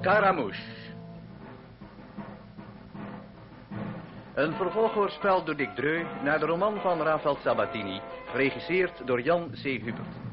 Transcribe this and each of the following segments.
Scaramouche. Een vervolghoorspel door Dick Dreu naar de roman van Rafael Sabatini, geregisseerd door Jan C. Hubert.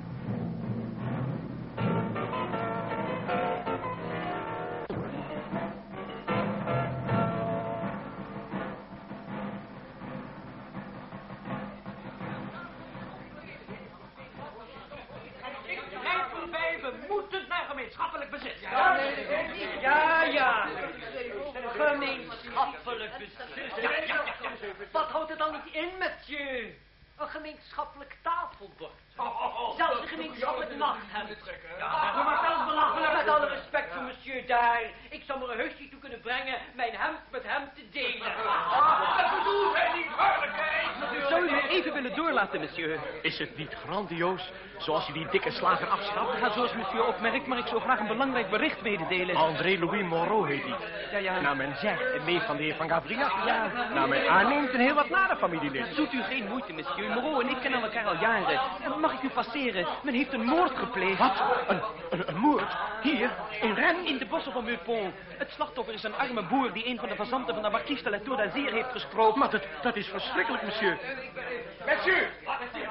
Een belangrijk bericht mededelen. André-Louis Moreau heet hij. Ja, ja. Naar men zegt, een neef van de heer van Gavrillac. Ja. Naar men aanneemt een heel wat nader familielid. Doet u geen moeite, monsieur. Moreau en ik kennen elkaar al jaren. En Mag ik u passeren? Men heeft een moord gepleegd. Wat? Een, een, een moord? Hier? In Rennes? In de bossen van Meupont. Het slachtoffer is een arme boer die een van de fazanten van de marquise de la Tour d'Azur heeft gesproken. Maar dat, dat is verschrikkelijk. Monsieur,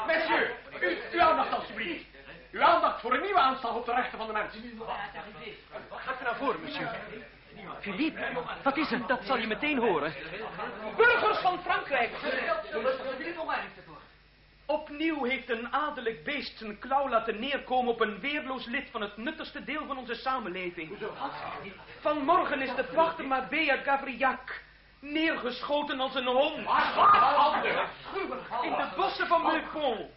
monsieur, u, uw aandacht alstublieft. Voor een nieuwe aanslag op de rechten van de mens. Ga even naar voren, monsieur. Philippe, wat is het? Dat zal je meteen horen. Burgers van Frankrijk. Opnieuw heeft een adellijk beest zijn klauw laten neerkomen op een weerloos lid van het nuttigste deel van onze samenleving. Vanmorgen is de pachter Mabea Gavrillac neergeschoten als een hond. In de bossen van Meupont.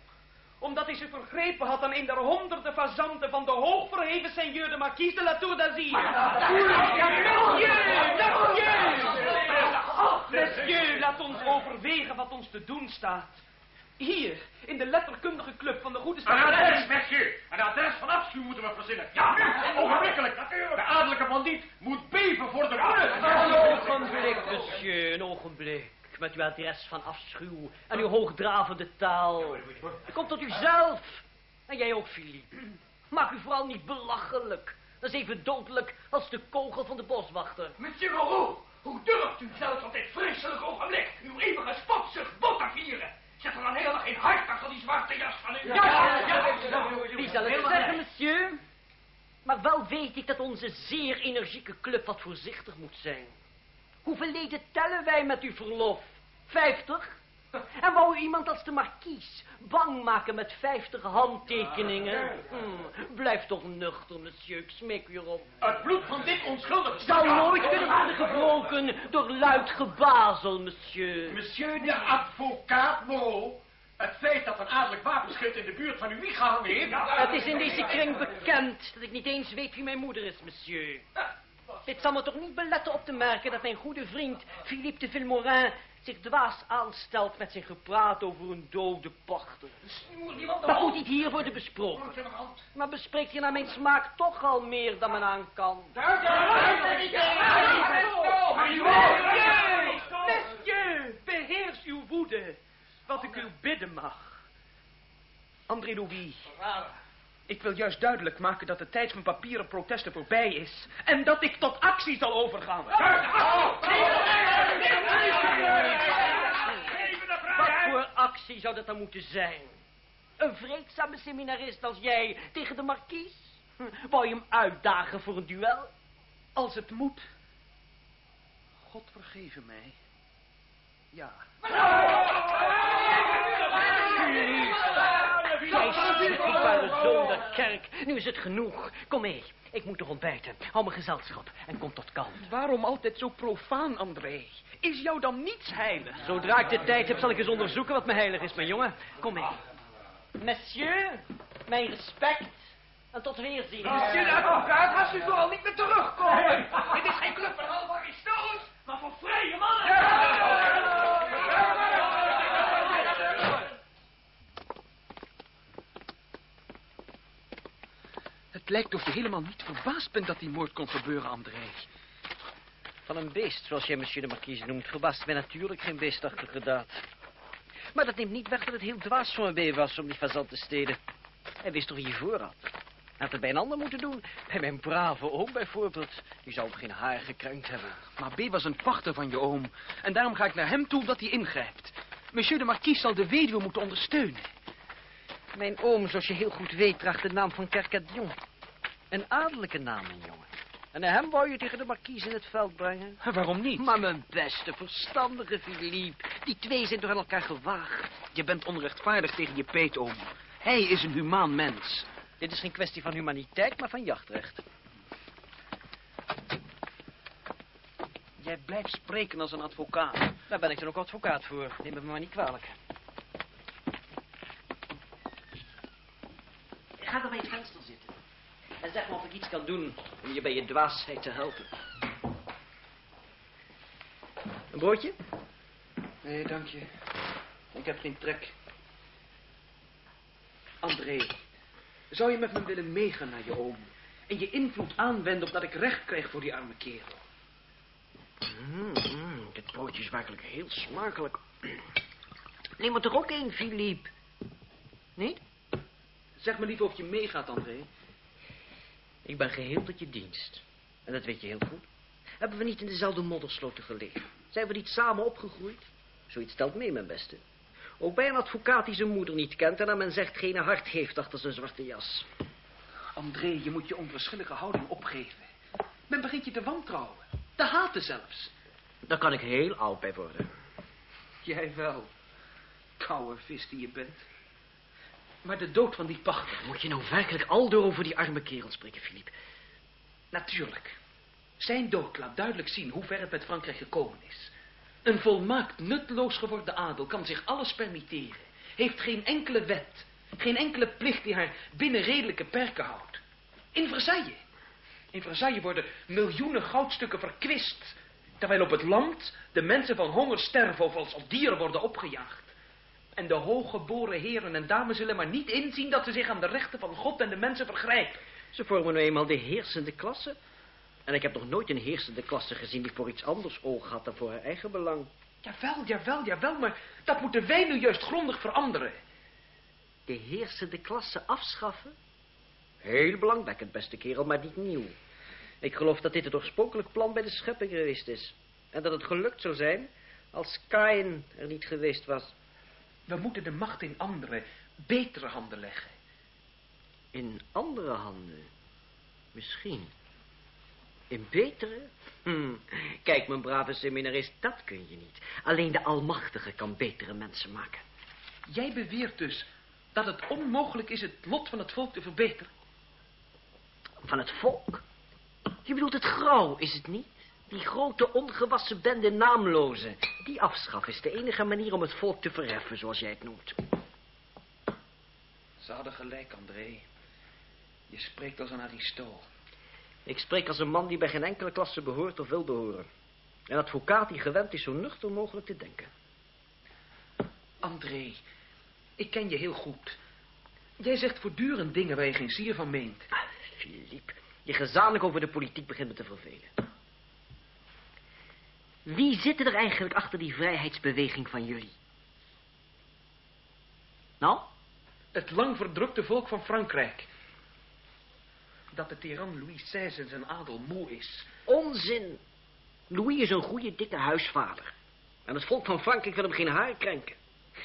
Omdat hij zich vergrepen had aan een der honderden fazanten van de hoogverheven seigneur de marquise de la Tour d'Azur. Monsieur, monsieur! Monsieur, laat ons overwegen wat ons te doen staat. Hier, in de letterkundige club van de goede Een adres, stad. monsieur. Een adres van afschuw moeten we verzinnen. Ja, nu, ogenblikkelijk. De adellijke bandiet moet beven voor de Een woede. ogenblik, monsieur, een ogenblik. Met uw adres van afschuw en uw hoogdravende taal. Kom tot uzelf. En jij ook, Philippe. Maak u vooral niet belachelijk. Dat is even dodelijk als de kogel van de boswachter. Monsieur Moreau, hoe durft u zelfs op dit vreselijke ogenblik uw eeuwige spotzucht bot te vieren? Zet er dan helemaal geen hart achter die zwarte jas van u. Wie zal het zeggen, monsieur? Maar wel weet ik dat onze zeer energieke club wat voorzichtig moet zijn. Hoeveel leden tellen wij met uw verlof? Vijftig? En wou u iemand als de markies bang maken met vijftig handtekeningen? Hm, blijf toch nuchter, monsieur, ik smeek u erop. Het bloed van dit onschuldig Zou nooit kunnen worden gebroken door luid gebazel, monsieur. Monsieur de advocaat Moreau, het feit dat een adellijk wapenschild in de buurt van uw wieg gehangen heeft... Het is in deze kring bekend dat ik niet eens weet wie mijn moeder is, monsieur. Dit zal me toch niet beletten op te merken dat mijn goede vriend Philippe de Vilmorin zich dwaas aanstelt met zijn gepraat over een dode pachter. Dat moet niet hier worden besproken. Maar bespreekt hier naar mijn smaak toch al meer dan men aan kan. Monsieur, beheers uw woede. Wat ik u bidden mag. André Louis. Ik wil juist duidelijk maken dat de tijd van papieren protesten voorbij is. En dat ik tot actie zal overgaan. Wat voor actie zou dat dan moeten zijn? Een vreedzame seminarist als jij tegen de markies? Hm, Wou je hem uitdagen voor een duel? Als het moet. God vergeven mij. Ja. Jij schrikkelijke zoon der kerk. Nu is het genoeg. Kom mee. Ik moet nog ontbijten. Hou me gezelschap en kom tot kalm. Waarom altijd zo profaan, André? Is jou dan niets heilig? Zodra ik de tijd heb, zal ik eens onderzoeken wat me heilig is, mijn jongen. Kom mee. Monsieur, mijn respect. En tot weerzien. Monsieur de advocaat, haast u vooral niet meer terugkomen. Dit is geen club van halve aristo's, maar voor vrije mannen. Het lijkt of je helemaal niet verbaasd bent dat die moord kon gebeuren, André. Van een beest, zoals jij monsieur de marquise noemt, verbaast mij natuurlijk geen beestachtige daad. Maar dat neemt niet weg dat het heel dwaas van me was om die fazant te stelen. Hij wist toch hiervoor al. Had het bij een ander moeten doen. Bij mijn brave oom bijvoorbeeld. Die zou hem geen haar gekrenkt hebben. Maar B was een pachter van je oom. En daarom ga ik naar hem toe dat hij ingrijpt. Monsieur de Marquis zal de weduwe moeten ondersteunen. Mijn oom, zoals je heel goed weet, draagt de naam van Kerkadion. Een adellijke naam, mijn jongen. En hem wou je tegen de markies in het veld brengen? Waarom niet? Maar mijn beste, verstandige Philippe. Die twee zijn door elkaar gewaagd. Je bent onrechtvaardig tegen je peetoom. Hij is een humaan mens. Dit is geen kwestie van humaniteit, maar van jachtrecht. Jij blijft spreken als een advocaat. Daar ben ik dan ook advocaat voor. Neem me maar niet kwalijk. Ga het venster zitten. En zeg me of ik iets kan doen om je bij je dwaasheid te helpen. Een broodje? Nee, dank je. Ik heb geen trek. André, zou je met me willen meegaan naar je oom? En je invloed aanwenden opdat ik recht krijg voor die arme kerel? Mm, mm, dit broodje is werkelijk heel smakelijk. Neem er toch ook één, Philippe? Niet? Zeg me liever of je meegaat, André. Ik ben geheel tot je dienst. En dat weet je heel goed. Hebben we niet in dezelfde moddersloten gelegen? Zijn we niet samen opgegroeid? Zoiets stelt mee, mijn beste. Ook bij een advocaat die zijn moeder niet kent... en naar men zegt geen hart heeft achter zijn zwarte jas. André, je moet je onverschillige houding opgeven. Men begint je te wantrouwen. Te haten zelfs. Daar kan ik heel oud bij worden. Jij wel. Koude vis die je bent. Maar de dood van die pachter... Moet je nou werkelijk al door over die arme kerel spreken, Philippe? Natuurlijk. Zijn dood laat duidelijk zien hoe ver het met Frankrijk gekomen is. Een volmaakt nutteloos geworden adel kan zich alles permitteren. Heeft geen enkele wet, geen enkele plicht die haar binnen redelijke perken houdt. In Versailles. In Versailles worden miljoenen goudstukken verkwist. Terwijl op het land de mensen van honger sterven of als dieren worden opgejaagd. En de hooggeboren heren en dames zullen maar niet inzien dat ze zich aan de rechten van God en de mensen vergrijpen. Ze vormen nu eenmaal de heersende klasse. En ik heb nog nooit een heersende klasse gezien die voor iets anders oog had dan voor haar eigen belang. Jawel, jawel, jawel, maar dat moeten wij nu juist grondig veranderen. De heersende klasse afschaffen? Heel belangwekkend, beste kerel, maar niet nieuw. Ik geloof dat dit het oorspronkelijk plan bij de schepping geweest is. En dat het gelukt zou zijn als Kain er niet geweest was. We moeten de macht in andere, betere handen leggen. In andere handen? Misschien. In betere? Hm. Kijk, mijn brave seminarist, dat kun je niet. Alleen de Almachtige kan betere mensen maken. Jij beweert dus dat het onmogelijk is het lot van het volk te verbeteren. Van het volk? Je bedoelt het grauw, is het niet? Die grote ongewassen bende naamlozen. Die afschaf is de enige manier om het volk te verheffen, zoals jij het noemt. Ze hadden gelijk, André. Je spreekt als een aristool. Ik spreek als een man die bij geen enkele klasse behoort of wil behoren. Een advocaat die gewend is zo nuchter mogelijk te denken. André, ik ken je heel goed. Jij zegt voortdurend dingen waar je geen zier van meent. Ah, Philippe, je gezamenlijk over de politiek begint me te vervelen. Wie zitten er eigenlijk achter die vrijheidsbeweging van jullie? Nou? Het lang verdrukte volk van Frankrijk. Dat de tiran Louis XVI en zijn adel moe is. Onzin. Louis is een goede, dikke huisvader. En het volk van Frankrijk wil hem geen haar krenken.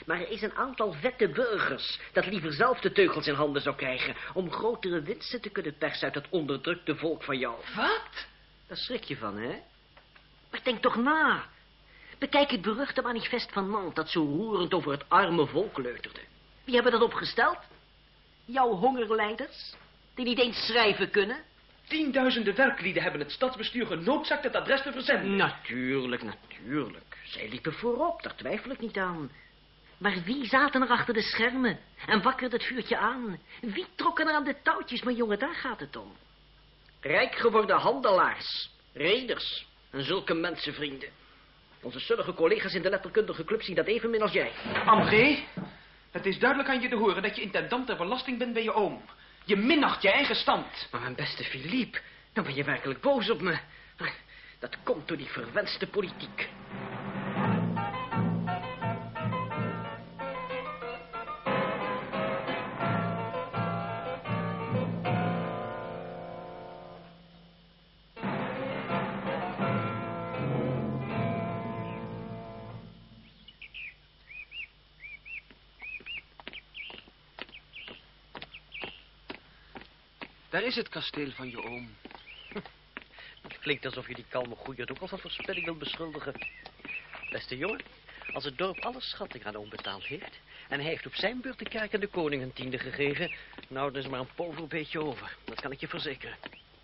Maar er is een aantal vette burgers dat liever zelf de teugels in handen zou krijgen... om grotere winsten te kunnen persen uit het onderdrukte volk van jou. Wat? Daar schrik je van, hè? Maar denk toch na. Bekijk het beruchte manifest van Nantes dat zo roerend over het arme volk leuterde. Wie hebben dat opgesteld? Jouw hongerleiders, die niet eens schrijven kunnen? Tienduizenden werklieden hebben het stadsbestuur genoodzaakt het adres te verzenden. Natuurlijk, natuurlijk. Zij liepen voorop, daar twijfel ik niet aan. Maar wie zaten er achter de schermen en wakkerde het vuurtje aan? Wie trokken er aan de touwtjes? Maar jongen, daar gaat het om. Rijk geworden handelaars, reders en zulke mensenvrienden. Onze zullige collega's in de letterkundige club zien dat evenmin als jij. André, het is duidelijk aan je te horen dat je intendant der belasting bent bij je oom. Je minacht je eigen stand. Maar mijn beste Philippe, dan ben je werkelijk boos op me. Dat komt door die verwenste politiek. Daar is het kasteel van je oom. Het klinkt alsof je die kalme goeier ook al van verspilling wilt beschuldigen. Beste jongen, als het dorp alle schatting aan oom betaald heeft... en hij heeft op zijn beurt de kerk en de koning een tiende gegeven... nou, dan is maar een poverbeetje over. Dat kan ik je verzekeren.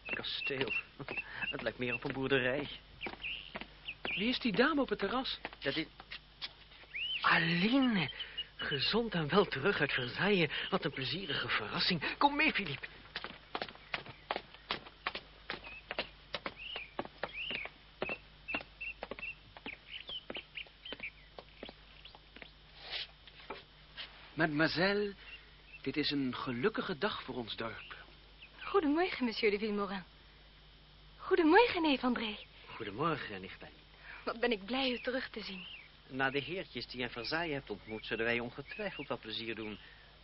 Kasteel. Het lijkt meer op een boerderij. Wie is die dame op het terras? Dat is... Aline. Gezond en wel terug uit Versailles. Wat een plezierige verrassing. Kom mee, Philippe. Mademoiselle, dit is een gelukkige dag voor ons dorp. Goedemorgen, monsieur de Villemorin. Goedemorgen, neef André. Goedemorgen, nicht Aline. Wat ben ik blij u terug te zien. Na de heertjes die je in Versailles hebt ontmoet... zullen wij ongetwijfeld wat plezier doen.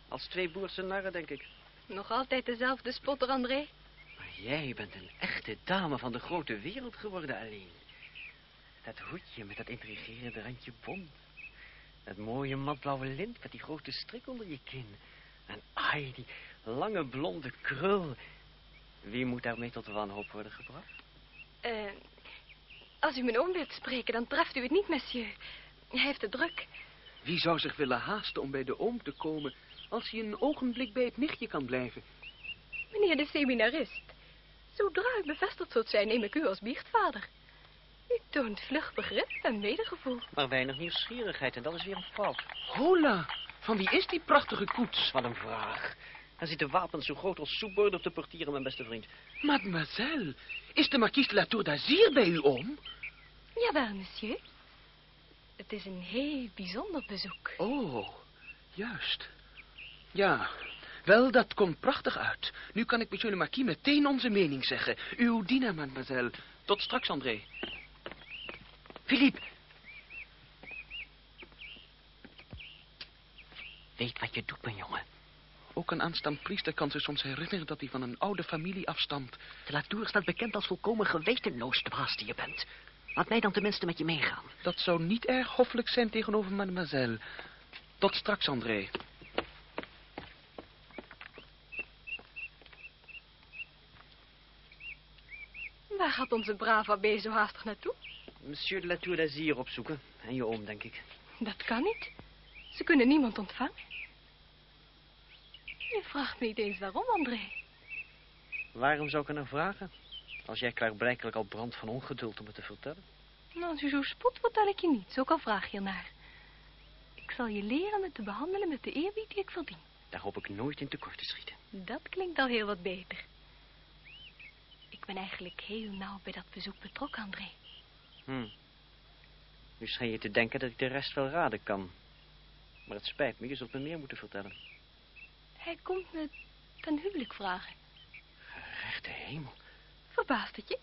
Als twee boerse narren, denk ik. Nog altijd dezelfde spotter, André? Maar jij bent een echte dame van de grote wereld geworden, Aline. Dat hoedje met dat intrigerende randje bont. Dat mooie matblauwe lint met die grote strik onder je kin. En ai, die lange blonde krul. Wie moet daarmee tot wanhoop worden gebracht? Eh, als u mijn oom wilt spreken, dan treft u het niet, monsieur. Hij heeft het druk. Wie zou zich willen haasten om bij de oom te komen... als hij een ogenblik bij het nichtje kan blijven? Meneer de seminarist. Zodra u bevestigd zult zijn, neem ik u als biechtvader. U toont vlug begrip en medegevoel. Maar weinig nieuwsgierigheid en dat is weer een fout. Hola, van wie is die prachtige koets? Wat een vraag. Hij ziet de wapens zo groot als soepborden op de portieren, mijn beste vriend. Mademoiselle, is de marquise de la Tour d'Azir bij u oom? Jawel, monsieur. Het is een heel bijzonder bezoek. Oh, juist. Ja, wel, dat komt prachtig uit. Nu kan ik monsieur le marquis meteen onze mening zeggen. Uw dienaar, mademoiselle. Tot straks, André. Philippe. Weet wat je doet, mijn jongen. Ook een aanstaand priester kan zich soms herinneren dat hij van een oude familie afstamt. De Latour staat bekend als volkomen gewetenloos, dwaas die je bent. Laat mij dan tenminste met je meegaan. Dat zou niet erg hoffelijk zijn tegenover mademoiselle. Tot straks, André. Waar gaat onze brave abbé zo haastig naartoe? Monsieur de Latour d'Azir opzoeken. En je oom, denk ik. Dat kan niet. Ze kunnen niemand ontvangen. Je vraagt me niet eens waarom, André. Waarom zou ik er naar vragen? Als jij klaarblijkelijk al brandt van ongeduld om het te vertellen. Nou, als u zo spot, vertel ik je niets, ook al vraag je ernaar. Ik zal je leren me te behandelen met de eerbied die ik verdien. Daar hoop ik nooit in tekort te schieten. Dat klinkt al heel wat beter. Ik ben eigenlijk heel nauw bij dat bezoek betrokken, André. Hm. Nu schijn je te denken dat ik de rest wel raden kan. Maar het spijt me, je zult me meer moeten vertellen. Hij komt me ten huwelijk vragen. Rechte hemel. Verbaast het je?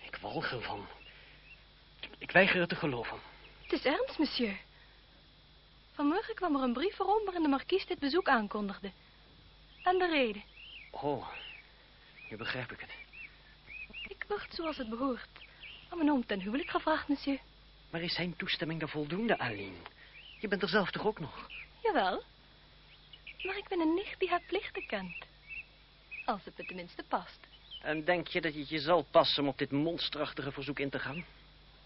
Ik walg ervan. Ik, ik weiger het te geloven. Het is ernst, monsieur. Vanmorgen kwam er een brief voor om waarin de markies dit bezoek aankondigde. En de reden. Oh, nu begrijp ik het. Ik word zoals het behoort. Aan mijn oom ten huwelijk gevraagd, monsieur. Maar is zijn toestemming dan voldoende, Aline? Je bent er zelf toch ook nog? Jawel. Maar ik ben een nicht die haar plichten kent. Als het me tenminste past. En denk je dat het je zal passen om op dit monsterachtige verzoek in te gaan?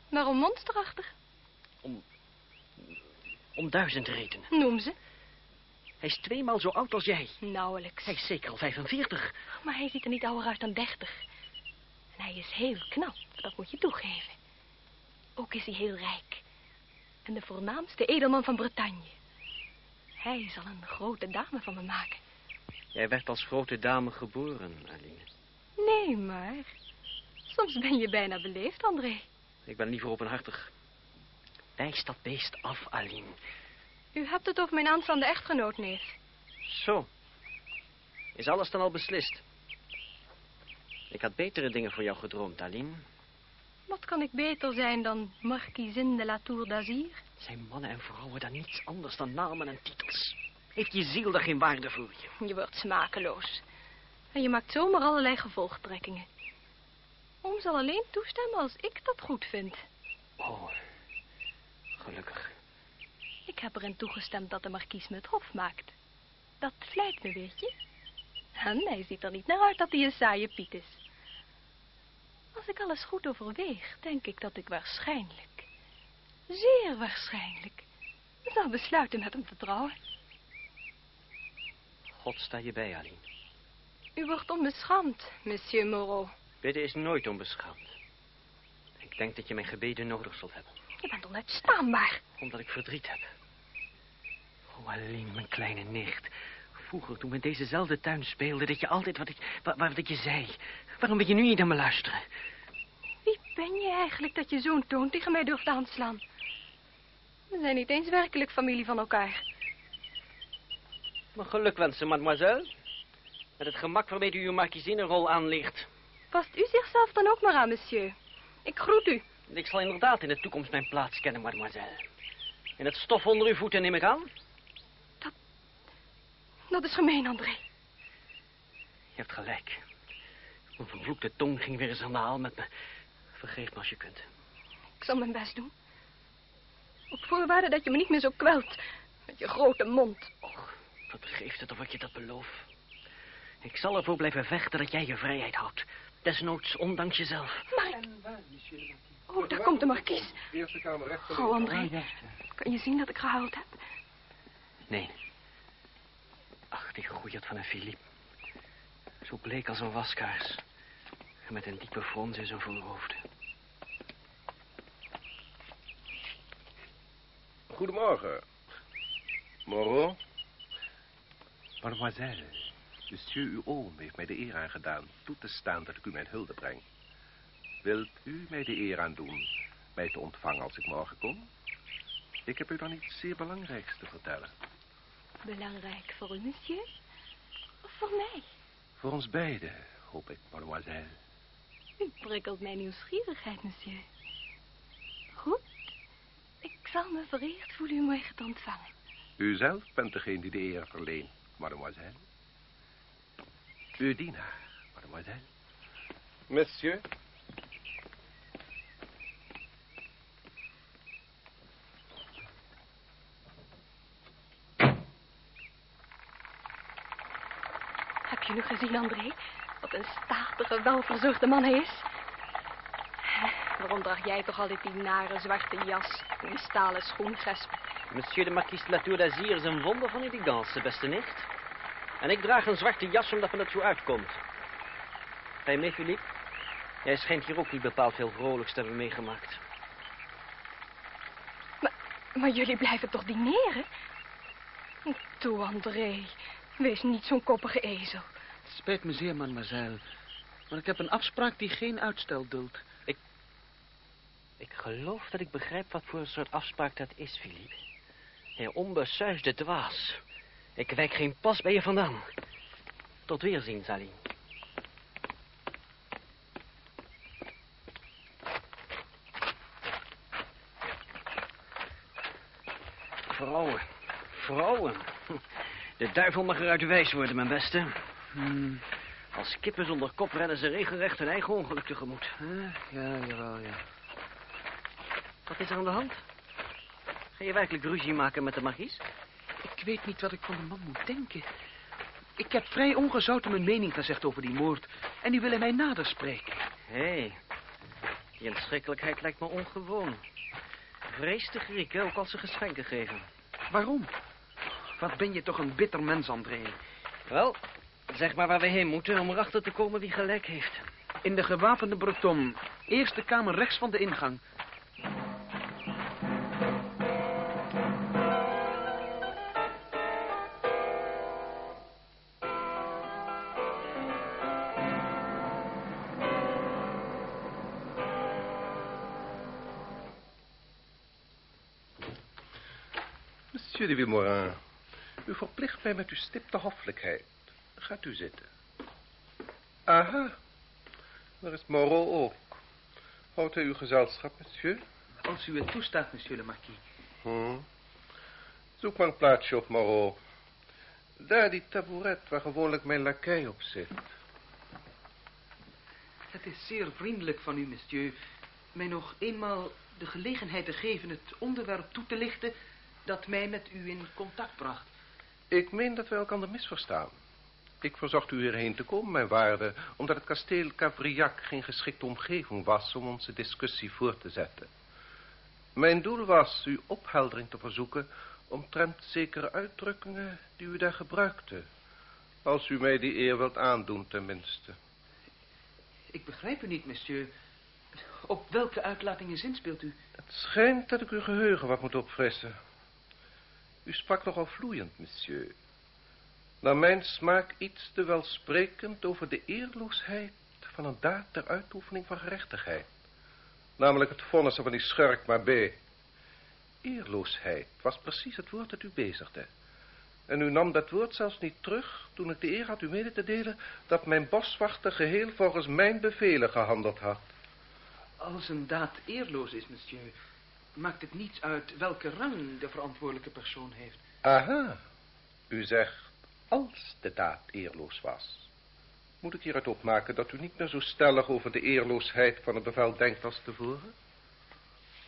Waarom monsterachtig? Om... Om duizend redenen. Noem ze. Hij is tweemaal zo oud als jij. Nauwelijks. Hij is zeker al 45. Maar hij ziet er niet ouder uit dan 30 hij is heel knap, dat moet je toegeven. Ook is hij heel rijk. En de voornaamste edelman van Bretagne. Hij zal een grote dame van me maken. Jij werd als grote dame geboren, Aline. Nee, maar... Soms ben je bijna beleefd, André. Ik ben liever openhartig. Wijs dat beest af, Aline. U hebt het over mijn aanstaande echtgenoot, neef. Zo. Is alles dan al beslist? Ik had betere dingen voor jou gedroomd, Aline. Wat kan ik beter zijn dan Marquisine de la Tour d'Azir? Zijn mannen en vrouwen dan niets anders dan namen en titels? Heeft je ziel daar geen waarde voor je? Je wordt smakeloos. En je maakt zomaar allerlei gevolgtrekkingen. Oom zal alleen toestemmen als ik dat goed vind. Oh, gelukkig. Ik heb erin toegestemd dat de markies me het hof maakt. Dat vlijt me, weet je. En hij ziet er niet naar uit dat hij een saaie Piet is. Als ik alles goed overweeg, denk ik dat ik waarschijnlijk, zeer waarschijnlijk, zal besluiten met hem te trouwen. God sta je bij, Aline. U wordt onbeschaamd, monsieur Moreau. Bidden is nooit onbeschaamd. Ik denk dat je mijn gebeden nodig zult hebben. Je bent onuitstaanbaar. Omdat ik verdriet heb. Oh, Aline, mijn kleine nicht. Vroeger, toen we in dezezelfde tuin speelden, dat je altijd wat ik, wat, wat ik je zei. Waarom wil je nu niet naar me luisteren? Wie ben je eigenlijk dat je zo'n toon tegen mij durft aanslaan? We zijn niet eens werkelijk familie van elkaar. Mijn geluk wensen, mademoiselle. Met het gemak waarmee u uw markiezinnenrol aanligt. Past u zichzelf dan ook maar aan, monsieur? Ik groet u. Ik zal inderdaad in de toekomst mijn plaats kennen, mademoiselle. In het stof onder uw voeten neem ik aan. Dat is gemeen, André. Je hebt gelijk. Mijn vervloekte tong ging weer eens aan de haal met me. Vergeef me als je kunt. Ik zal mijn best doen. Op voorwaarde dat je me niet meer zo kwelt. Met je grote mond. Och, wat geeft het of ik je dat beloof. Ik zal ervoor blijven vechten dat jij je vrijheid houdt. Desnoods, ondanks jezelf. Maar ik... Oh, daar komt de markies. Eerste kamer rechts. Gauw, André. Kan je zien dat ik gehuild heb? Nee. Ach, die goeiert van een Philippe. Zo bleek als een waskaars. En met een diepe frons in zijn voorhoofd. Goedemorgen. Moreau? Mademoiselle, monsieur uw oom heeft mij de eer aangedaan toe te staan dat ik u mijn hulde breng. Wilt u mij de eer aandoen mij te ontvangen als ik morgen kom? Ik heb u dan iets zeer belangrijks te vertellen. Belangrijk voor u, monsieur? Of voor mij? Voor ons beiden, hoop ik, mademoiselle. U prikkelt mijn nieuwsgierigheid, monsieur. Goed. Ik zal me vereerd voelen u morgen te ontvangen. U zelf bent degene die de eer verleent, mademoiselle. Uw dienaar, mademoiselle. Monsieur? Heb je nu gezien, André? Wat een statige, welverzorgde man hij is. Waarom draag jij toch altijd die nare zwarte jas en die stalen schoengesp? Monsieur de Marquis de la Tour d'Azur is een wonder van elegance, beste nicht. En ik draag een zwarte jas omdat me dat zo uitkomt. Ga je mee, Philippe? Jij schijnt hier ook niet bepaald veel vrolijks te hebben meegemaakt. Maar, maar jullie blijven toch dineren? Toe, André. Wees niet zo'n koppige ezel. Het spijt me zeer, mademoiselle. Maar ik heb een afspraak die geen uitstel duldt. Ik geloof dat ik begrijp wat voor een soort afspraak dat is, Philippe. Je onbesuisde dwaas. Ik wijk geen pas bij je vandaan. Tot weerziens, Aline. Vrouwen. Vrouwen. De duivel mag eruit wijs worden, mijn beste. Hmm, Als kippen zonder kop rennen ze regelrecht hun eigen ongeluk tegemoet. ja, jawel, ja. Wat is er aan de hand? Ga je werkelijk ruzie maken met de markies? Ik weet niet wat ik van de man moet denken. Ik heb vrij ongezouten mijn mening gezegd over die moord. En nu wil hij mij nader spreken. Hé, hey, die inschikkelijkheid lijkt me ongewoon. Vrees de Grieken, ook als ze geschenken geven. Waarom? Wat ben je toch een bitter mens, André. Wel, zeg maar waar we heen moeten om erachter te komen wie gelijk heeft. In de gewapende Breton. Eerste kamer rechts van de ingang. Monsieur de Vilmorin, u verplicht mij met uw stipte hoffelijkheid. Gaat u zitten. Aha, daar is Moreau ook. Houdt hij uw gezelschap, monsieur? Als u het toestaat, monsieur le marquis. Hm. Zoek maar een plaatsje op, Moreau. Daar die tabouret waar gewoonlijk mijn lakij op zit. Het is zeer vriendelijk van u, monsieur, mij nog eenmaal de gelegenheid te geven het onderwerp toe te lichten dat mij met u in contact bracht. Ik meen dat wij elkaar misverstaan. Ik verzocht u hierheen te komen, mijn waarde, omdat het kasteel Cavriac geen geschikte omgeving was om onze discussie voor te zetten. Mijn doel was uw opheldering te verzoeken omtrent zekere uitdrukkingen die u daar gebruikte. Als u mij die eer wilt aandoen, tenminste. Ik begrijp u niet, monsieur. Op welke uitlatingen zinspeelt u? Het schijnt dat ik uw geheugen wat moet opfrissen. U sprak nogal vloeiend, monsieur. Naar mijn smaak iets te welsprekend over de eerloosheid van een daad ter uitoefening van gerechtigheid. Namelijk het vonnissen van die schurk maar B. Eerloosheid was precies het woord dat u bezigde. En u nam dat woord zelfs niet terug toen ik de eer had u mede te delen dat mijn boswachter geheel volgens mijn bevelen gehandeld had. Als een daad eerloos is, monsieur, maakt het niets uit welke rang de verantwoordelijke persoon heeft. Aha, u zegt als de daad eerloos was. Moet ik hieruit opmaken dat u niet meer zo stellig over de eerloosheid van het bevel denkt als tevoren?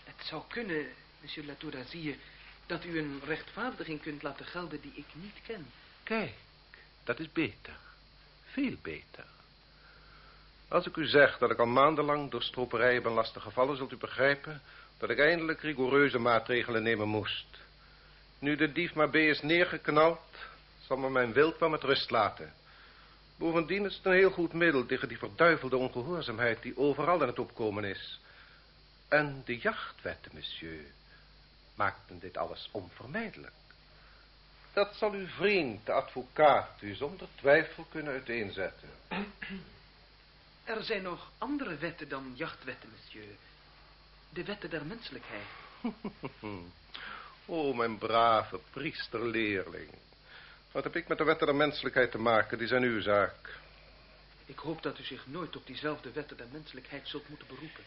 Het zou kunnen, monsieur Latour d'Azyr, dat u een rechtvaardiging kunt laten gelden die ik niet ken. Kijk, dat is beter. Veel beter. Als ik u zeg dat ik al maandenlang door stroperijen ben lastiggevallen, zult u begrijpen dat ik eindelijk rigoureuze maatregelen nemen moest. Nu de dief maar B is neergeknald, zal me mijn wild wel met rust laten. Bovendien is het een heel goed middel tegen die verduivelde ongehoorzaamheid die overal aan het opkomen is. En de jachtwetten, monsieur, maakten dit alles onvermijdelijk. Dat zal uw vriend, de advocaat, u zonder twijfel kunnen uiteenzetten. Er zijn nog andere wetten dan jachtwetten, monsieur. De wetten der menselijkheid. o, mijn brave priesterleerling. Wat heb ik met de wetten der menselijkheid te maken? Die zijn uw zaak. Ik hoop dat u zich nooit op diezelfde wetten der menselijkheid zult moeten beroepen.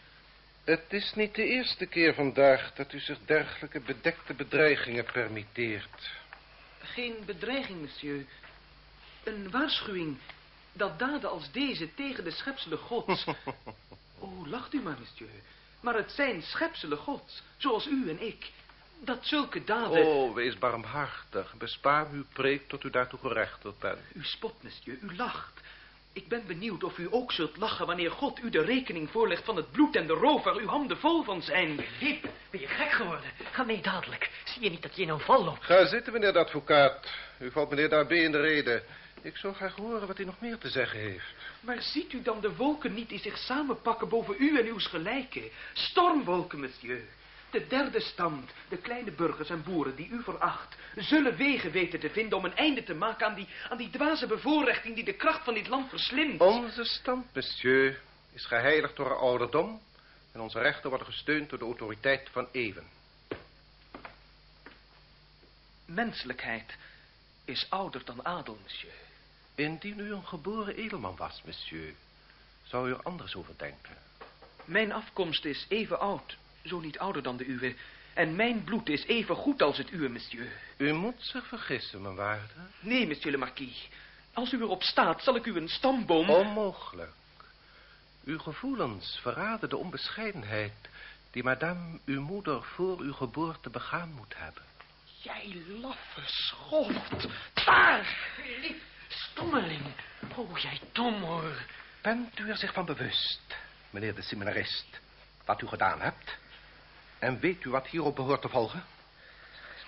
Het is niet de eerste keer vandaag dat u zich dergelijke bedekte bedreigingen permitteert. Geen bedreiging, monsieur. Een waarschuwing dat daden als deze tegen de schepselen gods... oh, lacht u maar, monsieur. Maar het zijn schepselen gods, zoals u en ik. Dat zulke daden... Oh, wees barmhartig. Bespaar uw preek tot u daartoe gerechtigd bent. U spot, monsieur, u lacht. Ik ben benieuwd of u ook zult lachen wanneer God u de rekening voorlegt van het bloed en de roof waar uw handen vol van zijn. Hip, ben je gek geworden? Ga mee dadelijk. Zie je niet dat je in een val loopt? Ga zitten, meneer de advocaat. U valt meneer daarbij in de reden. Ik zou graag horen wat hij nog meer te zeggen heeft. Maar ziet u dan de wolken niet die zich samenpakken boven u en uw gelijken? Stormwolken, monsieur. De derde stand, de kleine burgers en boeren die u veracht, zullen wegen weten te vinden om een einde te maken aan die, aan die dwaze bevoorrechting die de kracht van dit land verslindt. Onze stand, monsieur, is geheiligd door een ouderdom en onze rechten worden gesteund door de autoriteit van eeuwen. Menselijkheid is ouder dan adel, monsieur. Indien u een geboren edelman was, monsieur, zou u er anders over denken. Mijn afkomst is even oud, zo niet ouder dan de uwe. En mijn bloed is even goed als het uwe, monsieur. U moet zich vergissen, mijn waarde. Nee, monsieur le marquis. Als u erop staat, zal ik u een stamboom... Onmogelijk. Uw gevoelens verraden de onbescheidenheid... die madame, uw moeder, voor uw geboorte begaan moet hebben. Jij laffe schoft. Daar! Lief, stommeling. Oh, jij domoor. Bent u er zich van bewust, meneer de seminarist, wat u gedaan hebt? En weet u wat hierop behoort te volgen?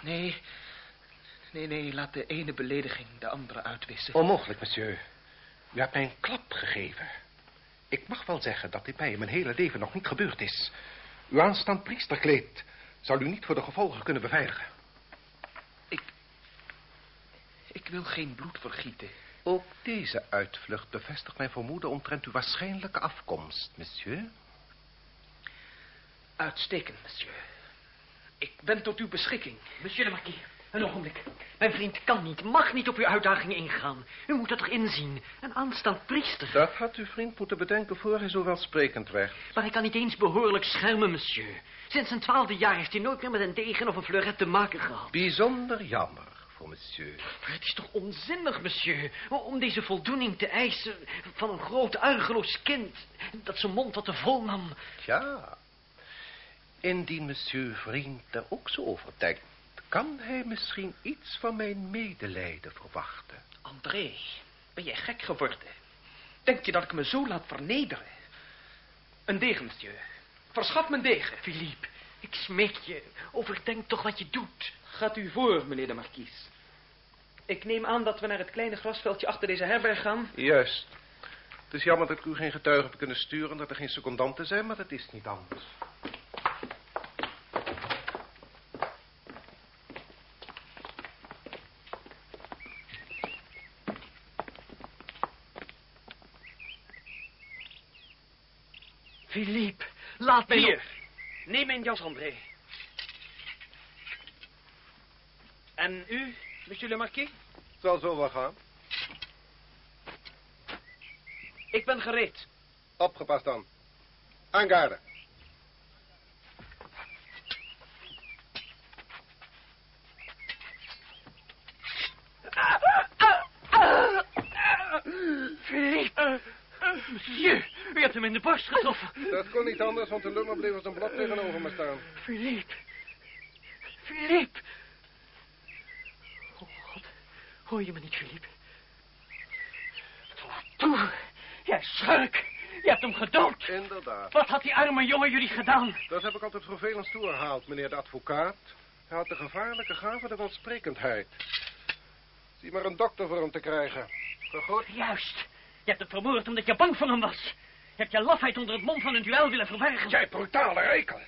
Nee, nee, nee, laat de ene belediging de andere uitwissen. Onmogelijk, monsieur. U hebt mij een klap gegeven. Ik mag wel zeggen dat dit mij in mijn hele leven nog niet gebeurd is. Uw aanstaand priesterkleed zal u niet voor de gevolgen kunnen beveiligen. Ik... Ik wil geen bloed vergieten. Ook deze uitvlucht bevestigt mijn vermoeden omtrent uw waarschijnlijke afkomst, monsieur. Uitstekend, monsieur. Ik ben tot uw beschikking. Monsieur de Marquis, een ogenblik. Mijn vriend kan niet, mag niet op uw uitdaging ingaan. U moet dat toch inzien. Een aanstaand priester. Dat had uw vriend moeten bedenken voor hij zo welsprekend werd. Maar hij kan niet eens behoorlijk schermen, monsieur. Sinds zijn twaalfde jaar heeft hij nooit meer met een degen of een fleuret te maken gehad. Bijzonder jammer voor monsieur. Maar het is toch onzinnig, monsieur, om deze voldoening te eisen van een groot argeloos kind dat zijn mond wat te vol nam. Ja, indien monsieur vriend er ook zo over denkt, kan hij misschien iets van mijn medelijden verwachten. André, Ben jij gek geworden? Denk je dat ik me zo laat vernederen? Een degen, monsieur. Verschaf mijn degen. Philippe, ik smeek je. Overdenk toch wat je doet. Gaat u voor, meneer de markies. Ik neem aan dat we naar het kleine grasveldje achter deze herberg gaan. Juist. Het is jammer dat ik u geen getuige heb kunnen sturen... dat er geen secondanten zijn, maar dat is niet anders. Philippe, laat mij Hier, neem mijn jas, André. En u, monsieur le marquis? Zal zo wel gaan. Ik ben gereed. Opgepast dan. Aangaarden. Hebt hem in de borst getroffen. Dat kon niet anders, want de lummer bleef als een blok tegenover me staan. Philippe, Philippe. Oh God, hoor je me niet, Philippe? Laat toe, jij schurk. Je hebt hem gedood. Inderdaad. Wat had die arme jongen jullie gedaan? Dat heb ik altijd vervelend toegehaald, meneer de advocaat. Hij had de gevaarlijke gave de welsprekendheid. Zie maar een dokter voor hem te krijgen. Vergoed? Juist. Je hebt hem vermoord omdat je bang voor hem was. Je hebt je lafheid onder het mom van een duel willen verbergen. Jij brutale rekel.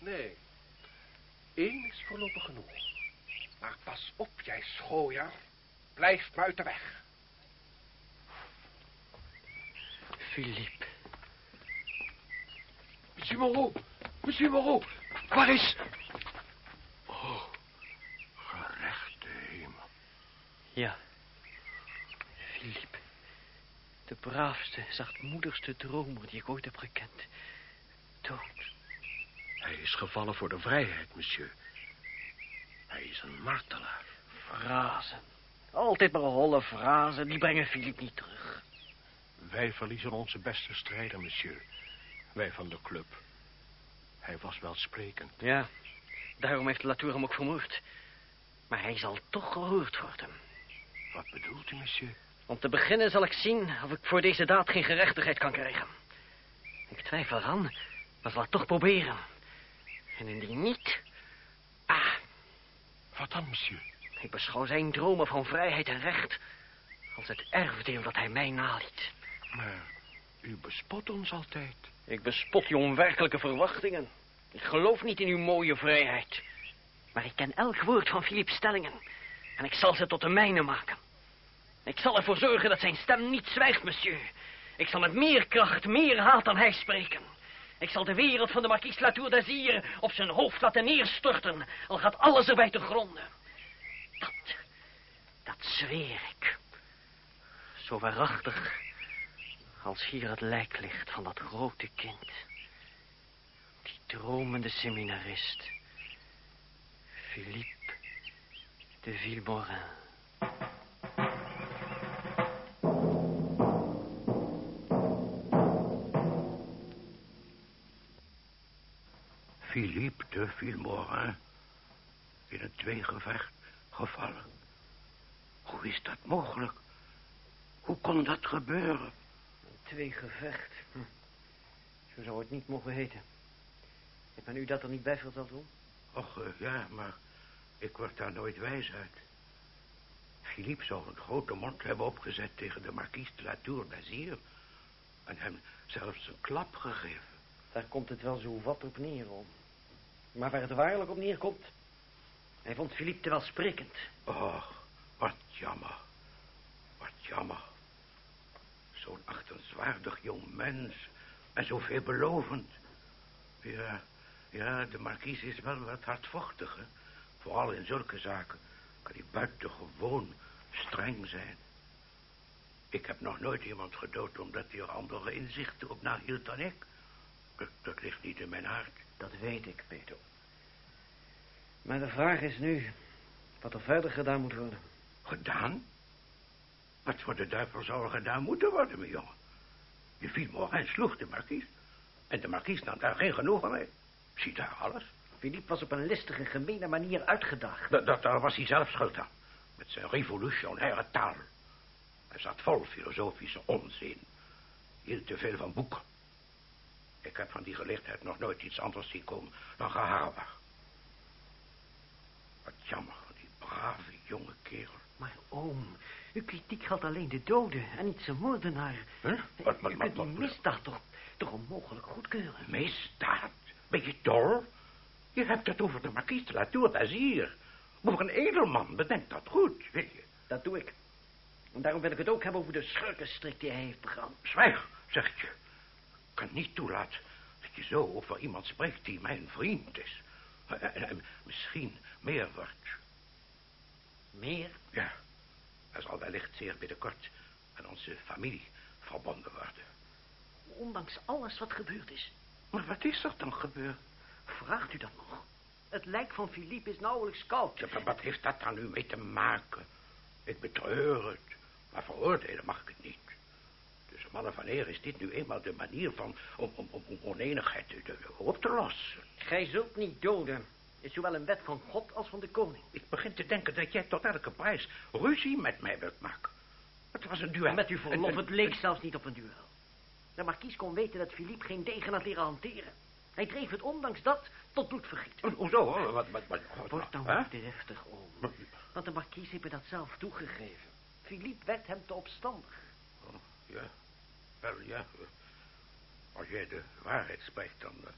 Nee. Eén is voorlopig genoeg. Maar pas op, jij schooier. Blijf buiten weg. Philippe. Monsieur Moreau, monsieur Moreau, waar is... Oh, gerechte hemel. Ja. Philippe. De braafste, zachtmoedigste dromer die ik ooit heb gekend. Dood. Hij is gevallen voor de vrijheid, monsieur. Hij is een martelaar. Frazen. Altijd maar holle frazen. Die brengen Philippe niet terug. Wij verliezen onze beste strijder, monsieur. Wij van de club. Hij was welsprekend. Ja. Daarom heeft Latour hem ook vermoord. Maar hij zal toch gehoord worden. Wat bedoelt u, monsieur? Om te beginnen zal ik zien of ik voor deze daad geen gerechtigheid kan krijgen. Ik twijfel eraan, maar zal het toch proberen. En indien niet... Ah, Wat dan, monsieur? ik beschouw zijn dromen van vrijheid en recht... als het erfdeel dat hij mij naliet. Maar u bespot ons altijd. Ik bespot je onwerkelijke verwachtingen. Ik geloof niet in uw mooie vrijheid. Maar ik ken elk woord van Philippe's stellingen. En ik zal ze tot de mijne maken. Ik zal ervoor zorgen dat zijn stem niet zwijgt, monsieur. Ik zal met meer kracht, meer haat dan hij spreken. Ik zal de wereld van de marquise Latour d'Azire op zijn hoofd laten neerstorten, al gaat alles erbij te gronden. Dat, dat zweer ik. Zo waarachtig als hier het lijk ligt van dat grote kind. Die dromende seminarist. Philippe de Villemorin. Philippe de Villemorin. In een tweegevecht gevallen. Hoe is dat mogelijk? Hoe kon dat gebeuren? Twee gevecht. Hm. Zo zou het niet mogen heten. Heeft men u dat er niet bij verteld, hoor? Och, eh, ja, maar ik word daar nooit wijs uit. Philippe zou een grote mond hebben opgezet tegen de marquise de la Tour d'Azir... en hem zelfs een klap gegeven. Daar komt het wel zo wat op neer, om. Maar waar het waarlijk op neerkomt... Hij vond Philippe te welsprekend. Och, wat jammer. Wat jammer. Zo'n achtenswaardig jong mens. En zo veelbelovend. Ja, ja, de markies is wel wat hardvochtig, hè. Vooral in zulke zaken kan hij buitengewoon streng zijn. Ik heb nog nooit iemand gedood omdat hij er andere inzichten op nahield dan ik. Dat ligt niet in mijn hart. Dat weet ik, Peter. Maar de vraag is nu... wat er verder gedaan moet worden. Gedaan? Wat voor de duivel zou er gedaan moeten worden, mijn jongen? Je viel morgen en sloeg de markies. En de markies nam daar geen genoegen mee. Ziet daar alles. Philippe was op een listige, gemene manier uitgedaagd. Dat, dat, daar was hij zelf schuld aan. Met zijn revolutionaire taal. Hij zat vol filosofische onzin. Hield te veel van boeken. Ik heb van die geleerdheid nog nooit iets anders zien komen dan gehaber. Wat jammer die brave jonge kerel. Maar oom, uw kritiek geldt alleen de doden en niet zijn moordenaar. Huh? Wat, wat, U kunt die misdaad toch, toch onmogelijk goedkeuren? Misdaad? Ben je dol? Je hebt het over de marquise de la Tour d'Azur. Over een edelman, bedenk dat goed, wil je? Dat doe ik. En daarom wil ik het ook hebben over de schurkenstrik die hij heeft begaan. Zwijg, zeg je. Ik kan niet toelaten dat je zo over iemand spreekt die mijn vriend is. En, en- en misschien meer wordt. Meer? Ja, hij zal wellicht zeer binnenkort aan onze familie verbonden worden. Ondanks alles wat gebeurd is. Maar wat is er dan gebeurd? Vraagt u dat nog? Het lijk van Philippe is nauwelijks koud. Ja, maar wat heeft dat daar nu mee te maken? Ik betreur het, maar veroordelen mag ik het niet. Mannen van eer is dit nu eenmaal de manier van om, om, oneenigheid te- te- op te lossen. Gij zult niet doden. Is zowel een wet van God als van de koning. Ik begin te denken dat jij tot elke prijs ruzie met mij wilt maken. Het was een duel. En met uw verlof, het leek zelfs niet op een duel. De markies kon weten dat Philippe geen degen had leren hanteren. Hij dreef het ondanks dat tot bloedvergiet. een- Hoezo? Wat, wat, wat, wat, Word nou hè? niet driftig, oom. Want de markies heeft me dat zelf toegegeven. Philippe werd hem te opstandig. Oh, ja, wel ja. Als jij de waarheid spreekt, dan eh,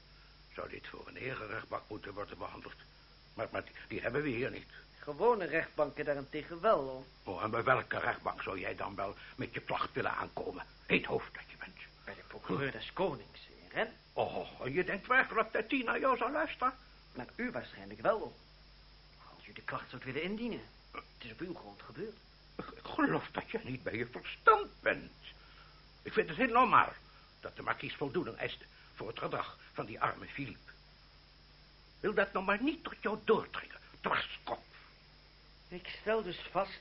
zou dit voor een ererechtbank moeten worden behandeld. Maar, maar die, die hebben we hier niet. Gewone rechtbanken daarentegen wel, oom. Oh, en bij welke rechtbank zou jij dan wel met je klacht willen aankomen? Eet hoofd dat je bent. Bij de procureur des konings, in Rennes. Oh, en je denkt werkelijk dat die naar jou zou luisteren? Maar u waarschijnlijk wel, oom. Als u de klacht zou willen indienen. Het is op uw grond gebeurd. Ik geloof dat je niet bij je verstand bent. Ik vind het heel normaal dat de markies voldoening eist voor het gedrag van die arme Philippe. Wil dat nog maar niet tot jou doordringen, dwarskop. Ik stel dus vast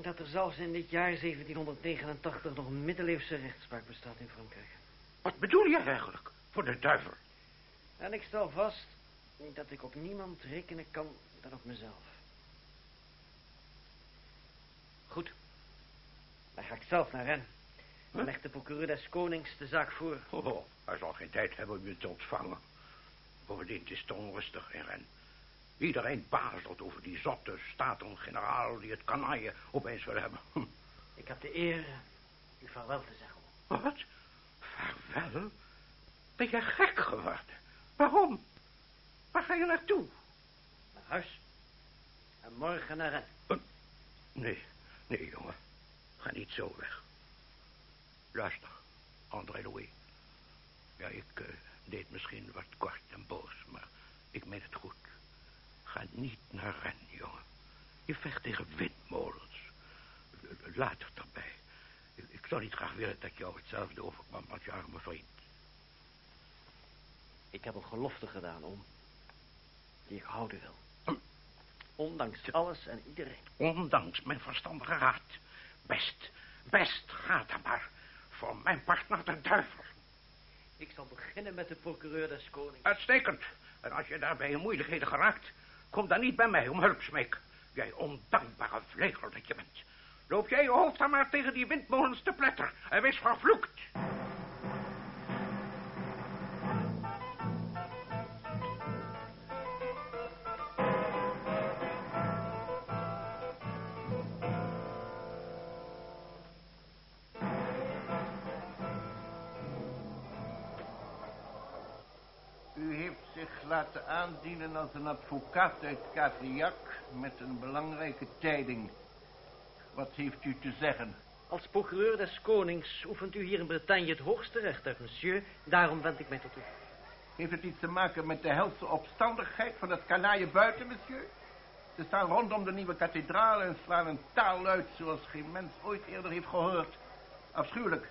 dat er zelfs in dit jaar 1789 nog een middeleeuwse rechtspraak bestaat in Frankrijk. Wat bedoel je eigenlijk, voor de duivel? En ik stel vast dat ik op niemand rekenen kan dan op mezelf. Goed. Dan ga ik zelf naar Rennes. Huh? legt de procureur des konings de zaak voor. Oh, hij zal geen tijd hebben om je te ontvangen. Bovendien het is het te onrustig in Ren. Iedereen bazelt over die zotte staten-generaal die het kanaille opeens wil hebben. Hm. Ik heb de eer u vaarwel te zeggen. Wat? Vaarwel? Ben je gek geworden? Waarom? Waar ga je naartoe? Naar huis. En morgen naar Rennes. Nee, nee, jongen. Ga niet zo weg. Luister, André Louis. Ja, ik eh, deed misschien wat kort en boos, maar ik meen het goed. Ga niet naar Rennes, jongen. Je vecht tegen windmolens. Laat het erbij. Ik, ik zou niet graag willen dat jou hetzelfde overkwam als je arme vriend. Ik heb een gelofte gedaan, om die ik houden wil. Hm. Ondanks alles en iedereen. Ondanks mijn verstandige raad. Best, best, ga dan maar. Voor mijn part naar de duivel. Ik zal beginnen met de procureur des konings. Uitstekend. En als je daarbij in moeilijkheden geraakt, kom dan niet bij mij om hulp smeken. Jij ondankbare vlegel dat je bent. Loop jij je hoofd dan maar tegen die windmolens te pletter en wees vervloekt. Aandienen als een advocaat uit Cavriac met een belangrijke tijding. Wat heeft u te zeggen? Als procureur des konings oefent u hier in Bretagne het hoogste recht uit, monsieur. Daarom wend ik mij tot u. Heeft het iets te maken met de helse opstandigheid van het kanaille buiten, monsieur? Ze staan rondom de nieuwe kathedraal en slaan een taal uit zoals geen mens ooit eerder heeft gehoord. Afschuwelijk.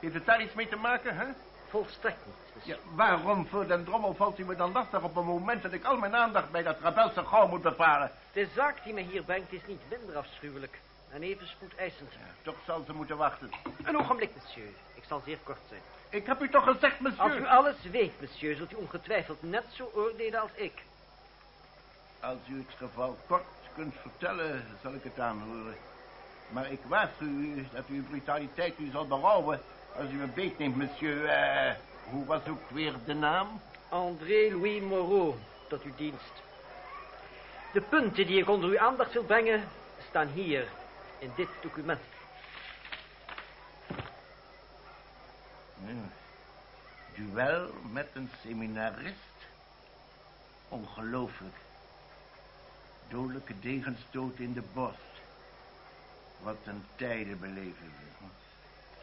Heeft het daar iets mee te maken, hè? Volstrekt niet, monsieur. Ja, waarom voor den drommel valt u me dan lastig op een moment dat ik al mijn aandacht bij dat rebelse gauw moet bepalen? De zaak die mij hier brengt is niet minder afschuwelijk. En even spoedeisend. Toch zal ze moeten wachten. Een ogenblik, monsieur. Ik zal zeer kort zijn. Ik heb u toch gezegd, monsieur... Als u alles weet, monsieur, zult u ongetwijfeld net zo oordelen als ik. Als u het geval kort kunt vertellen, zal ik het aanhoren. Maar ik waarschuw u dat u uw brutaliteit u zal berouwen als u een beet neemt, monsieur. eh, hoe was ook weer de naam? André Louis Moreau, tot uw dienst. De punten die ik onder uw aandacht wil brengen, staan hier, in dit document. Ja. Duel met een seminarist? Ongelooflijk. Dodelijke degenstoot in de borst. Wat een tijden beleven we.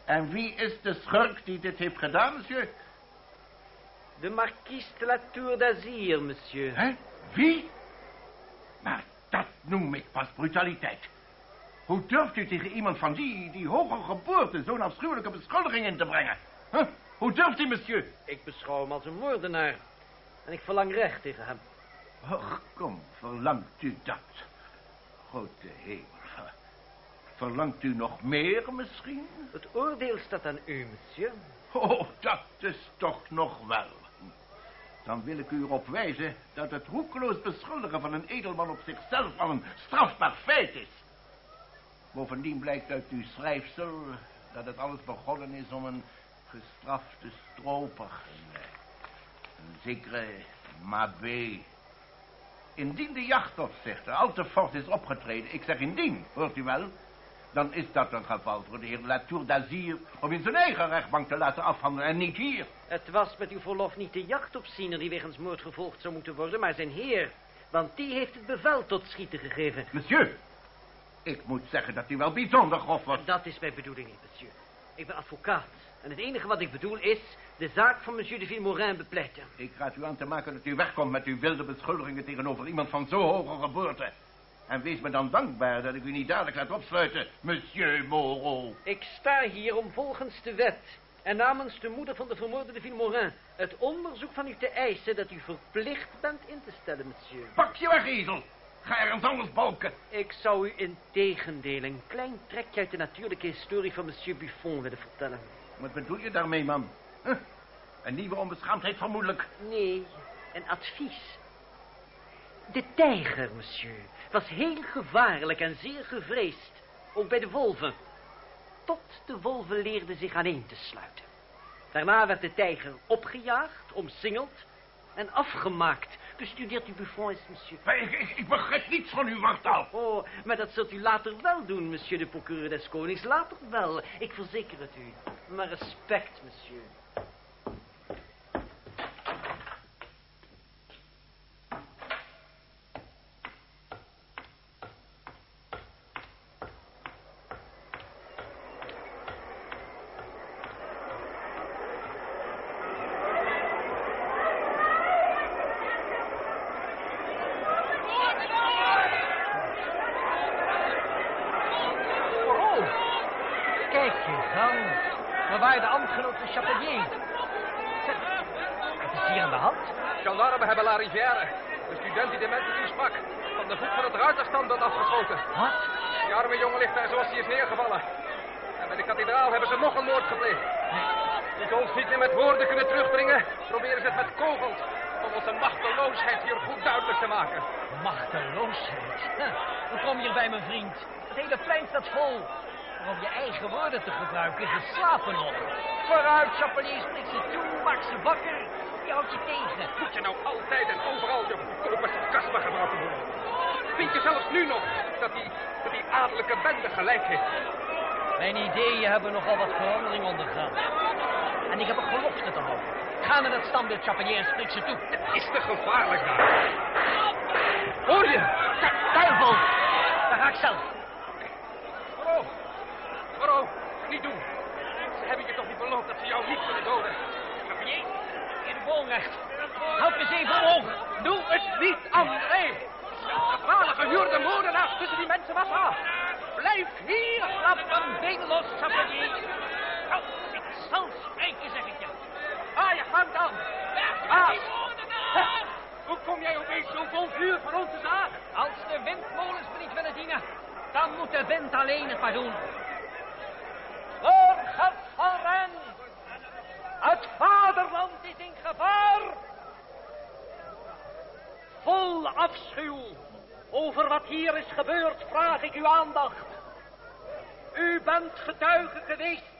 En wie is de schurk die dit heeft gedaan, monsieur? De marquise de la Tour d'Azir, monsieur. Hè? Wie? Maar dat noem ik pas brutaliteit. Hoe durft u tegen iemand van die, die hoge geboorte zo'n afschuwelijke beschuldiging in te brengen? Huh? Hoe durft u, monsieur? Ik beschouw hem als een moordenaar. En ik verlang recht tegen hem. Och, kom, verlangt u dat? Grote hemel. Verlangt u nog meer misschien? Het oordeel staat aan u, monsieur. Oh, dat is toch nog wel. Dan wil ik u erop wijzen dat het roekeloos beschuldigen van een edelman op zichzelf al een strafbaar feit is. Bovendien blijkt uit uw schrijfsel dat het alles begonnen is om een gestrafte stroper. Een, een zekere Mabé. Indien de jachtopzichter al te fort is opgetreden, ik zeg indien, hoort u wel, dan is dat een geval voor de heer Latour d'Azir om in zijn eigen rechtbank te laten afhandelen en niet hier. Het was met uw verlof niet de jachtopziener die wegens moord vervolgd zou moeten worden, maar zijn heer. Want die heeft het bevel tot schieten gegeven. Monsieur, ik moet zeggen dat u wel bijzonder grof was. Dat is mijn bedoeling niet, monsieur. Ik ben advocaat. En het enige wat ik bedoel is de zaak van monsieur de Vilmorin bepleiten. Ik raad u aan te maken dat u wegkomt met uw wilde beschuldigingen tegenover iemand van zo hoge geboorte. En wees me dan dankbaar dat ik u niet dadelijk laat opsluiten, monsieur Moreau. Ik sta hier om volgens de wet en namens de moeder van de vermoorde de Vilmorin het onderzoek van u te eisen dat u verplicht bent in te stellen, monsieur. Pak je weg, ezel. Ga ergens anders balken. Ik zou u in tegendeel een klein trekje uit de natuurlijke historie van monsieur Buffon willen vertellen. Wat bedoel je daarmee, man? Huh? Een nieuwe onbeschaamdheid vermoedelijk. Nee, een advies. De tijger, monsieur, was heel gevaarlijk en zeer gevreesd. Ook bij de wolven. Tot de wolven leerden zich aaneen te sluiten. Daarna werd de tijger opgejaagd, omsingeld en afgemaakt. Bestudeert u Buffon eens, monsieur? Maar ik, ik, ik begrijp niets van uw wartaal. Oh, maar dat zult u later wel doen, monsieur de procureur des konings. Later wel, ik verzeker het u. Maar respect, monsieur. Oh, kijk je dan. Waar waren de? Zeg, wat is hier aan de hand? Gendarmen hebben La Rivière, de student die de mensen die sprak, van de voet van het ruiterstandbeeld afgeschoten. Wat? Die arme jongen ligt daar zoals hij is neergevallen. En bij de kathedraal hebben ze nog een moord gepleegd. Die ze ons niet meer met woorden kunnen terugdringen, proberen ze het met kogels. Om onze machteloosheid hier goed duidelijk te maken. Machteloosheid. Huh, Hoe kom je erbij, mijn vriend? Het hele plein staat vol. Om je eigen woorden te gebruiken, ze slapen nog. Vooruit, Chapelier, spreek ze toe, maak ze wakker. Die houdt je tegen. Moet je nou altijd en overal je goedkope sarcasme gebruiken worden? Vind je zelfs nu nog dat die, dat die adellijke bende gelijk heeft? Mijn ideeën hebben nogal wat verandering ondergaan. En ik heb een gelofte te houden. Ga naar dat standbeeld, Chapelier, en spreek ze toe. Het is te gevaarlijk daar. Hoor je? Du- Duivel! Daar ga ik zelf. Moro, Moro, niet doen. Ze hebben je toch niet beloofd dat ze jou niet kunnen doden? Chapelier, woonrecht. Help eens even omhoog. Doe het niet, André! De kwalige huurde moordenaars tussen die mensen was af. Blijf hier! Lap een been los, Chapelier. Nou, ik zal spreken, zeg ik je. Ga je gang dan! Haas! Hoe kom jij opeens zo vol vuur voor onze zaak? Als de windmolens me niet willen dienen, dan moet de wind alleen het maar doen. Burgers van Rennes, het vaderland is in gevaar. Vol afschuw over wat hier is gebeurd, vraag ik uw aandacht. bent getuige geweest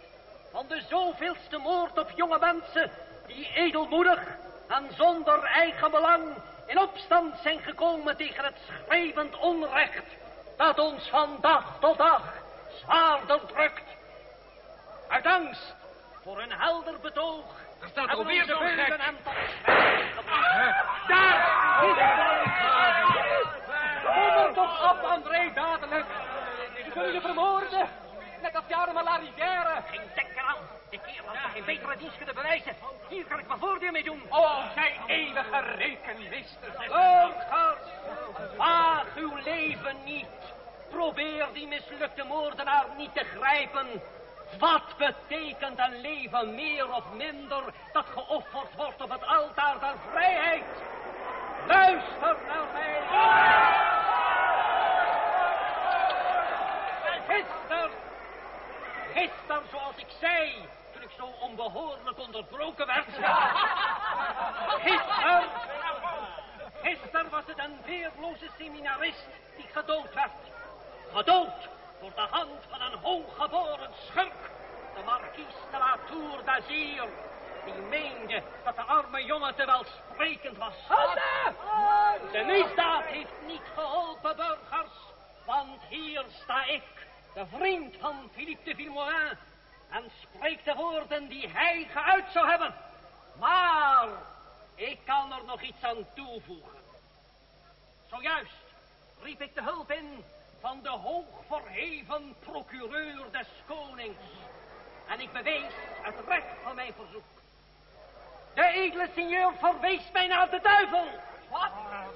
van de zoveelste moord op jonge mensen die edelmoedig en zonder eigen belang in opstand zijn gekomen tegen het schreeuwend onrecht dat ons van dag tot dag zwaarder drukt. Uit angst voor een helder betoog Er staat er alweer zo'n gek. gebracht. Daar is Kom er toch op, André, dadelijk. Ze zullen je vermoorden. Net als jaren maar rivière. Geen denk eraan. De kerel had geen betere dienst kunnen bewijzen. Hier kan ik mijn voordeel mee doen. Oh, zij eeuwige rekenmeester. Burgers, waag uw leven niet. Probeer die mislukte moordenaar niet te grijpen. Wat betekent een leven meer of minder dat geofferd wordt op het altaar der vrijheid? Luister naar mij. Gisteren, gisteren zoals ik zei, toen ik zo onbehoorlijk onderbroken werd. Gisteren, gisteren was het een weerloze seminarist die gedood werd. Gedood door de hand van een hooggeboren schurk, Tour d'Azur, die meende dat de arme jongen te welsprekend was. De misdaad heeft niet geholpen, burgers, want hier sta ik, de vriend van Philippe de Vilmorin, en spreek de woorden die hij geuit zou hebben. Maar ik kan er nog iets aan toevoegen. Zojuist riep ik de hulp in van de hoogverheven procureur des konings. En ik bewees het recht van mijn verzoek. De edele seigneur verwees mij naar de duivel. Wat?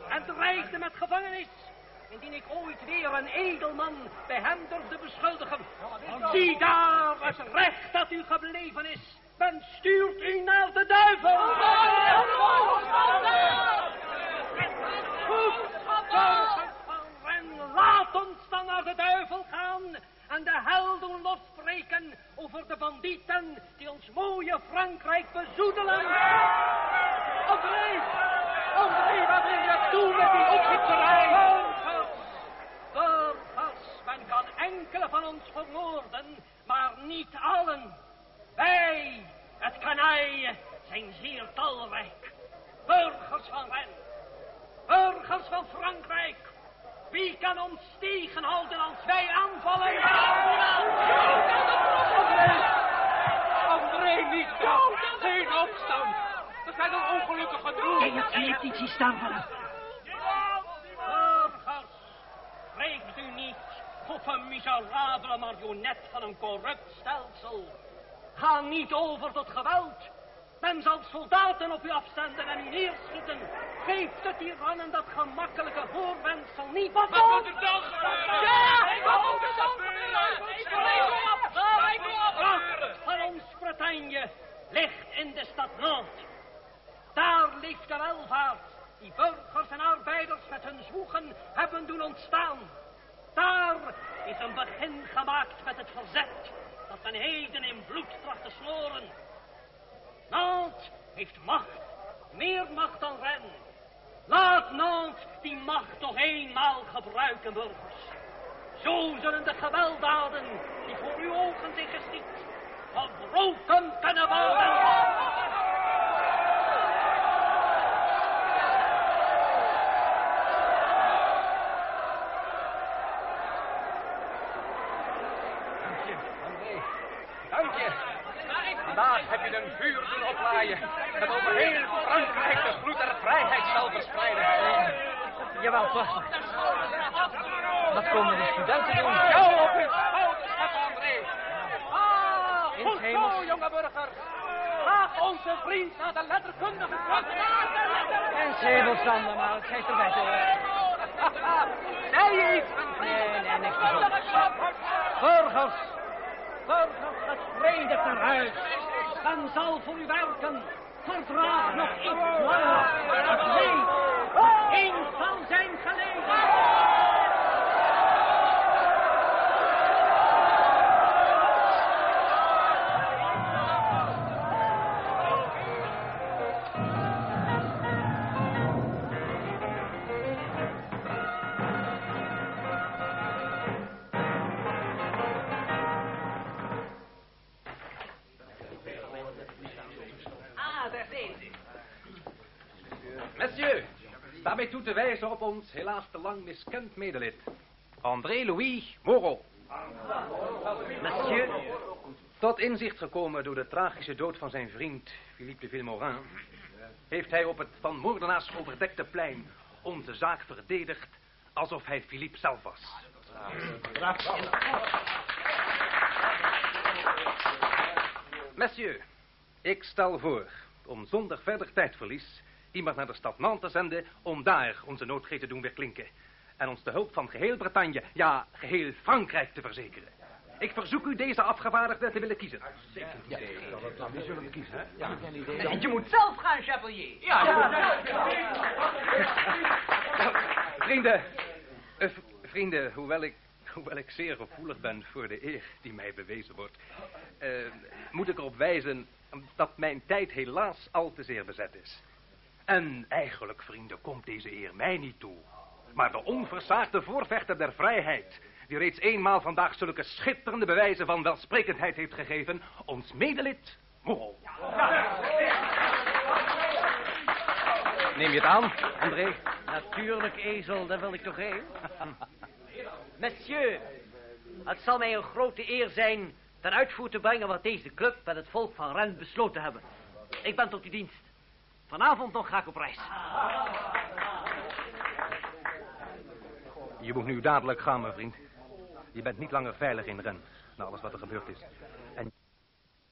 En dreigde met gevangenis. Indien ik ooit weer een edelman bij hem durfde beschuldigen. Zie daar het recht dat u gebleven is. Men stuurt u naar de duivel. Goed, van laat ons dan naar de duivel gaan en de hel doen losbreken over de bandieten die ons mooie Frankrijk bezoedelen. André, André, wat wil je doen met die opgifterij? Burgers, burgers, men kan enkele van ons vermoorden, maar niet allen. Wij, het kanaille, zijn zeer talrijk. Burgers van Ren, burgers van Frankrijk, wie kan ons tegenhouden als wij aanvallen? André, niet zo. Geen opstand. Dat zijn een ongelukkige hebt hier niet zien staan van Burgers, geeft u niet op een miserabele marionet van een corrupt stelsel. Ga niet over tot geweld. Men zal soldaten op u afzenden en u neerschieten. Geeft de tirannen dat gemakkelijke voorwendsel niet. Wat Wat moet er dan gebeuren? Ja, wat moet er dan gebeuren? Kracht van ons Bretagne ligt in de stad Nantes. Daar leeft de welvaart die burgers en arbeiders met hun zwoegen hebben doen ontstaan. Daar is een begin gemaakt met het verzet dat men heden in bloed tracht te snoren. Nantes heeft macht, meer macht dan Rennes. Laat Nantes die macht nog eenmaal gebruiken, burgers. Zo zullen de gewelddaden die voor uw ogen zijn geschied, verbroken kunnen worden. Dank je, André. Dank je. Vandaag heb je doen oplaaien. Dat over heel Frankrijk de gloed der vrijheid zal verspreiden. Jawel, prachtig. Wat komen de studenten doen? Jou op hun schouders André. Ah, goed zo, jonge burger. Laat onze vriend naar de letterkundige En zevelstander, maar het geeft erbij te Zij iets. Nee, nee, niks. Burgers, burgers, het vrede ter huis. Men zal voor u werken. Verdraag nog iets langer. Eens zal zijn ons helaas te lang miskend medelid. André Louis Moreau. Monsieur, Tot inzicht gekomen door de tragische dood van zijn vriend Philippe de Vilmorin... heeft hij op het van moordenaars overdekte plein onze zaak verdedigd... alsof hij Philippe zelf was. Monsieur, ik stel voor om zonder verder tijdverlies... iemand naar de stad Nantes te zenden om daar onze noodgreep te doen weer klinken... en ons de hulp van geheel Bretagne, ja, geheel Frankrijk te verzekeren. Ik verzoek u deze afgevaardigde te willen kiezen. je moet zelf gaan, Chapelier. Vrienden, eh, vrienden, hoewel ik, hoewel ik zeer gevoelig ben voor de eer die mij bewezen wordt, eh, moet ik erop wijzen dat mijn tijd helaas al te zeer bezet is. En eigenlijk, vrienden, komt deze eer mij niet toe. Maar de onversaagde voorvechter der vrijheid, die reeds eenmaal vandaag zulke schitterende bewijzen van welsprekendheid heeft gegeven, ons medelid, Moreau. Neem je het aan, André? Natuurlijk, ezel, daar wil ik toch heen. Monsieur, het zal mij een grote eer zijn ten uitvoer te brengen wat deze club en het volk van Rennes besloten hebben. Ik ben tot uw dienst. Vanavond nog ga ik op reis. Je moet nu dadelijk gaan, mijn vriend. Je bent niet langer veilig in Ren, na alles wat er gebeurd is.